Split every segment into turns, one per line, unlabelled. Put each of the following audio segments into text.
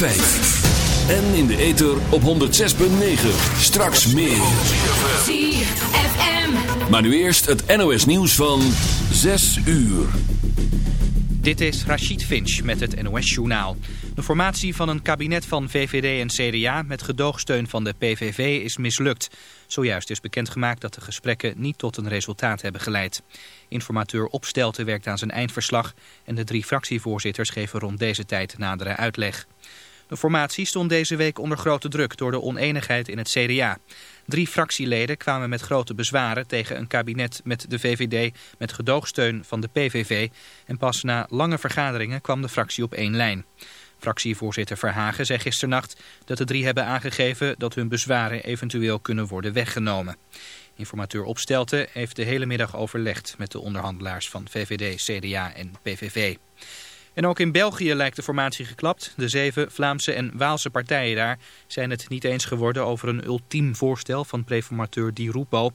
En in de ether op 106.9. Straks meer.
ZFM.
Maar nu eerst het NOS nieuws van 6 uur.
Dit is Rachid Finch met het NOS-journaal. De formatie van een kabinet van VVD en CDA met gedoogsteun van de PVV is mislukt. Zojuist is bekendgemaakt dat de gesprekken niet tot een resultaat hebben geleid. Informateur Opstelten werkt aan zijn eindverslag en de drie fractievoorzitters geven rond deze tijd nadere uitleg. De formatie stond deze week onder grote druk door de oneenigheid in het CDA. Drie fractieleden kwamen met grote bezwaren tegen een kabinet met de VVD met gedoogsteun van de PVV. En pas na lange vergaderingen kwam de fractie op één lijn. Fractievoorzitter Verhagen zei gisternacht dat de drie hebben aangegeven dat hun bezwaren eventueel kunnen worden weggenomen. Informateur Opstelten heeft de hele middag overlegd met de onderhandelaars van VVD, CDA en PVV. En ook in België lijkt de formatie geklapt. De zeven Vlaamse en Waalse partijen daar zijn het niet eens geworden over een ultiem voorstel van preformateur Di Rupo.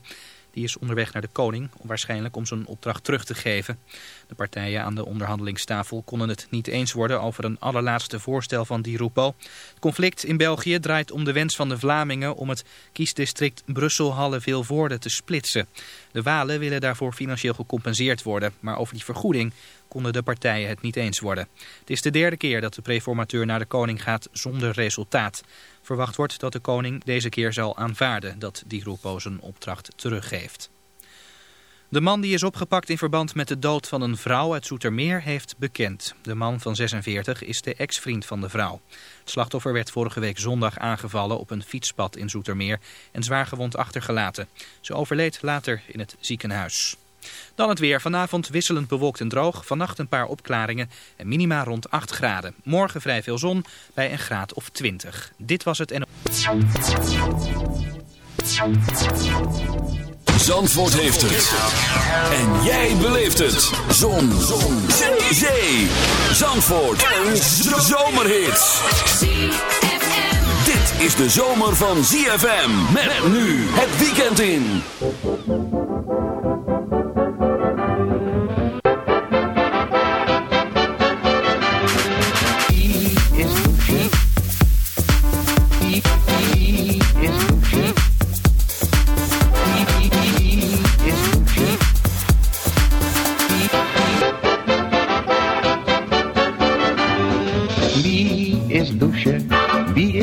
Die is onderweg naar de koning, waarschijnlijk om zijn opdracht terug te geven. De partijen aan de onderhandelingstafel konden het niet eens worden over een allerlaatste voorstel van Di Rupo. Het conflict in België draait om de wens van de Vlamingen om het kiesdistrict Brussel-Halle-Vilvoorde te splitsen. De Walen willen daarvoor financieel gecompenseerd worden, maar over die vergoeding konden de partijen het niet eens worden. Het is de derde keer dat de preformateur naar de koning gaat zonder resultaat. Verwacht wordt dat de koning deze keer zal aanvaarden dat Di Rupo zijn opdracht teruggeeft. De man die is opgepakt in verband met de dood van een vrouw uit Zoetermeer heeft bekend. De man van 46 is de ex-vriend van de vrouw. Het slachtoffer werd vorige week zondag aangevallen op een fietspad in Zoetermeer en zwaargewond achtergelaten. Ze overleed later in het ziekenhuis. Dan het weer. Vanavond wisselend bewolkt en droog. Vannacht een paar opklaringen en minima rond 8 graden. Morgen vrij veel zon bij een graad of 20. Dit was het en...
Zandvoort heeft het. En jij beleeft het. Zon. Zon. Zee. Zandvoort. Een zomerhit. Dit is de zomer van ZFM. Met nu het weekend in.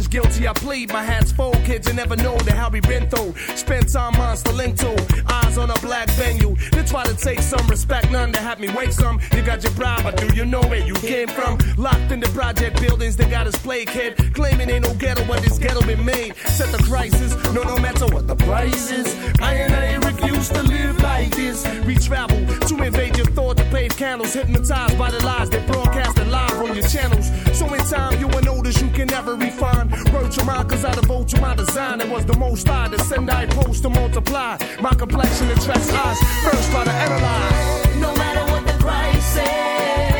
is
guilty, I plead. My hat's full, kids, you never know the hell we been through. Spent time monster link to eyes on a black venue. They try to take some respect, none to have me wake some. You got your bribe, but do you know where you came from? Locked in the project buildings, they got us play kid. Claiming ain't no ghetto, but this ghetto been made. Set the crisis, no, no matter what the price is. I and I refuse to live like this. We travel to invade your thought to pave candles, hypnotized by the lies they broadcasted live on your channels. So in time, you will notice you can never refine. Wrote your mind, cause I devote to my design. It was the most I to send, I post to multiply. My complexion attracts eyes. First, try to analyze.
No matter what the price is,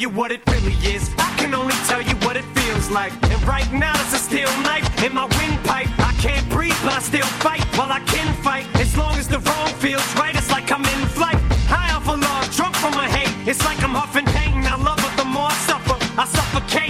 you what it really is. I can only tell you what it feels like. And right now it's a steel knife in my windpipe. I can't breathe, but I still fight. While I can fight, as long as the wrong feels right, it's like I'm in flight. High off a log, drunk from my hate. It's like I'm huffing pain. I love it the more I suffer. I suffocate.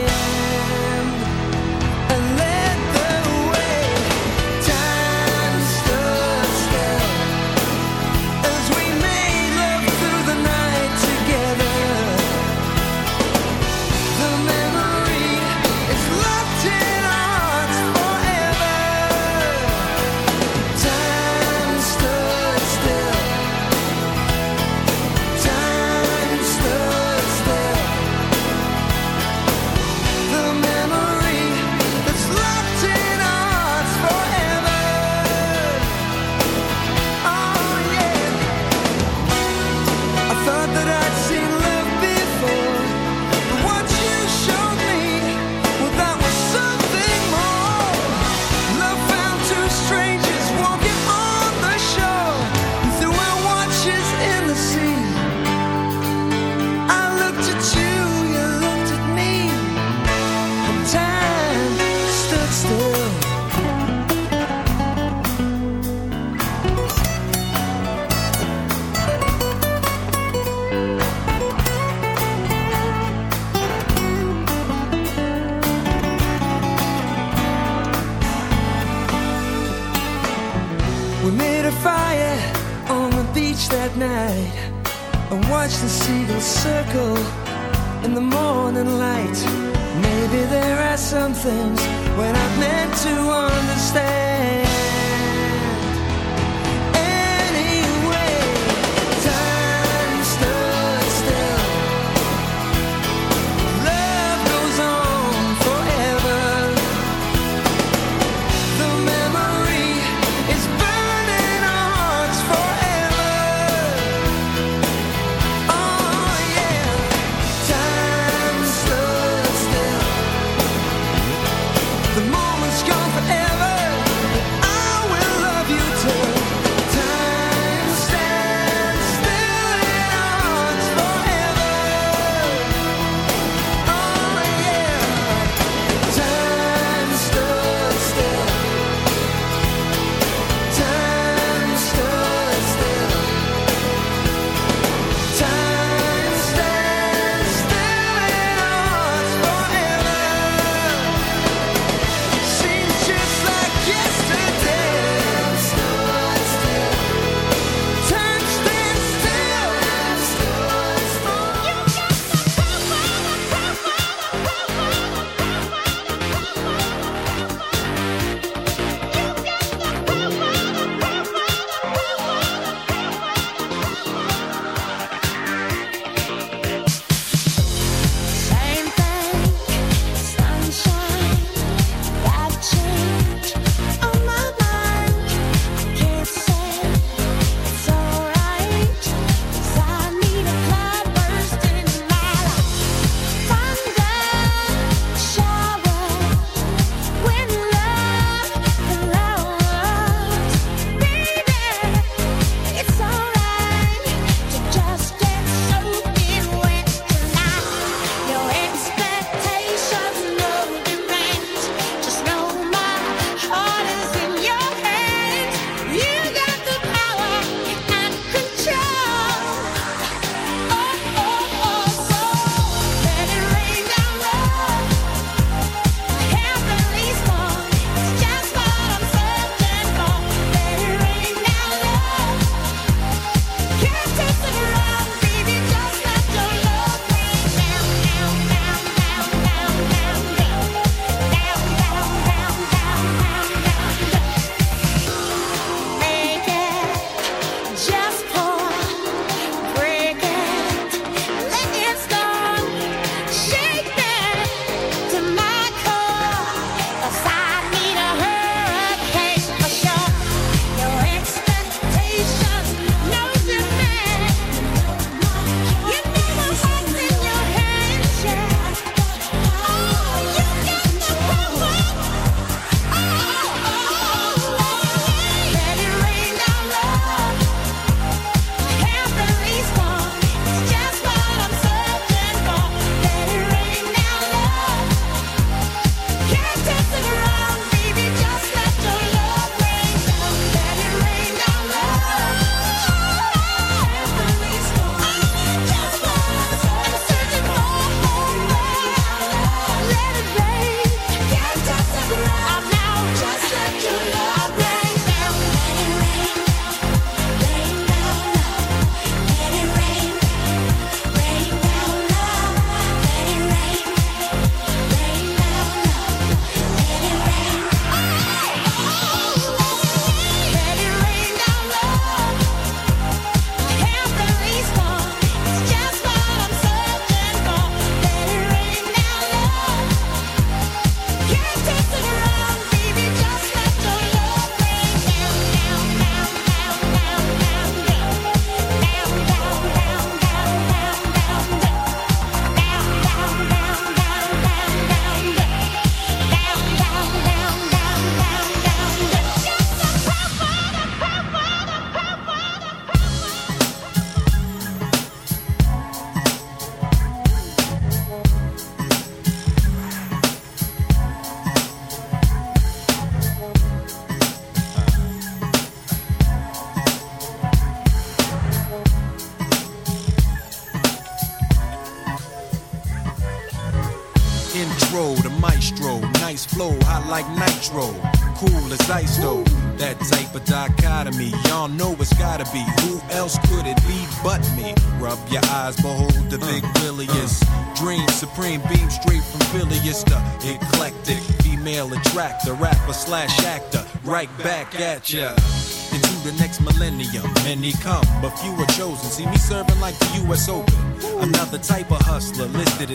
Made a fire on the beach that night and watched the seagulls circle in the morning light. Maybe there are some things when I've meant to understand.